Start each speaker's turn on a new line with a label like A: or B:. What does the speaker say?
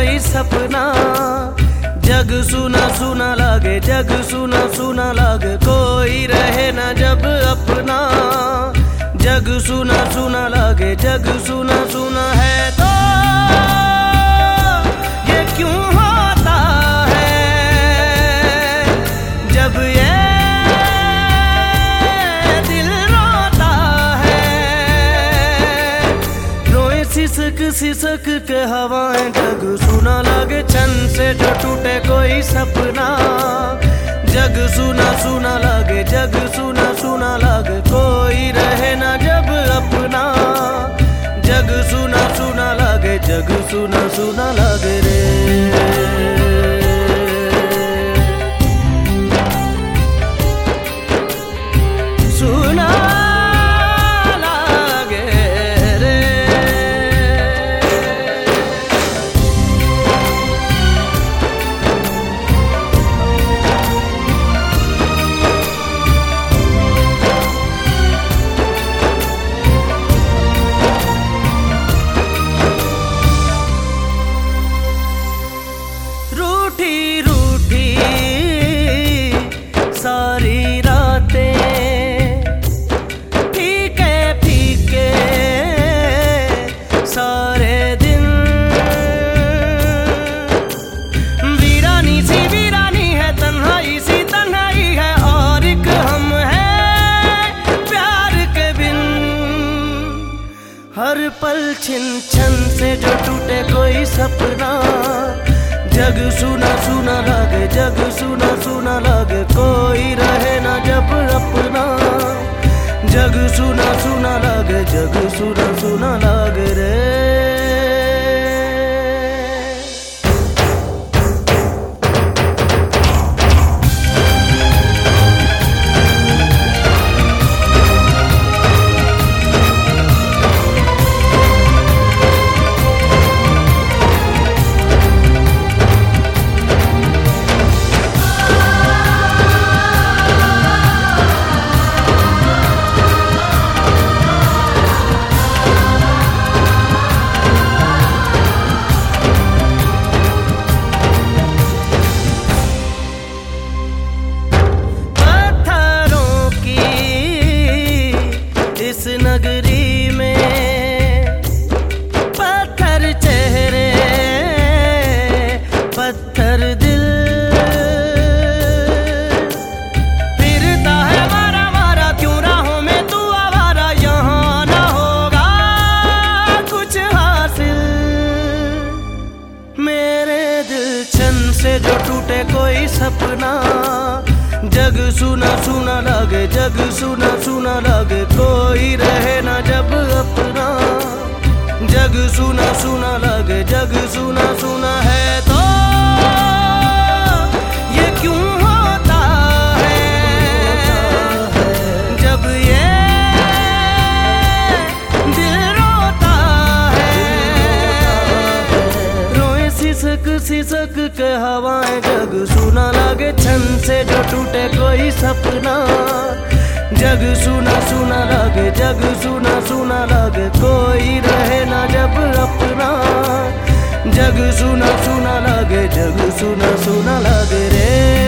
A: कोई सपना। जग सुना सुना लागे, जग सुना सुना लागे, कोई रहे ना जब अपना। जग सुना सुना लागे, जग सुना सुना है तो ये क्यों होता है? जब ये दिल रोता है, रोए सिसक सिसक हवाएँ जग सुना लगे छन से जो टूटे कोई सपना। जग सुना सुना लगे, जग सुना सुना लगे, कोई रहे ना जब अपना। जग सुना सुना लगे, जग सुना सुना लगे रे। कोई सपना। जग सुना सुना लागे, जग सुना सुना लागे, कोई रहे ना जब अपना। जग सुना सुना लागे, जग सुना सुना लगे। से जो टूटे कोई सपना। जग सुना सुना लगे, जग सुना सुना लगे, कोई रहे ना जब अपना। जग सुना सुना लगे, जग सुना सुना है सिसक के हवाएँ जग सुना लगे छन से जो टूटे कोई सपना। जग सुना सुना लगे, जग सुना सुना लगे, कोई रहे ना जब अपना। जग सुना सुना लगे, जग सुना सुना लगे रे।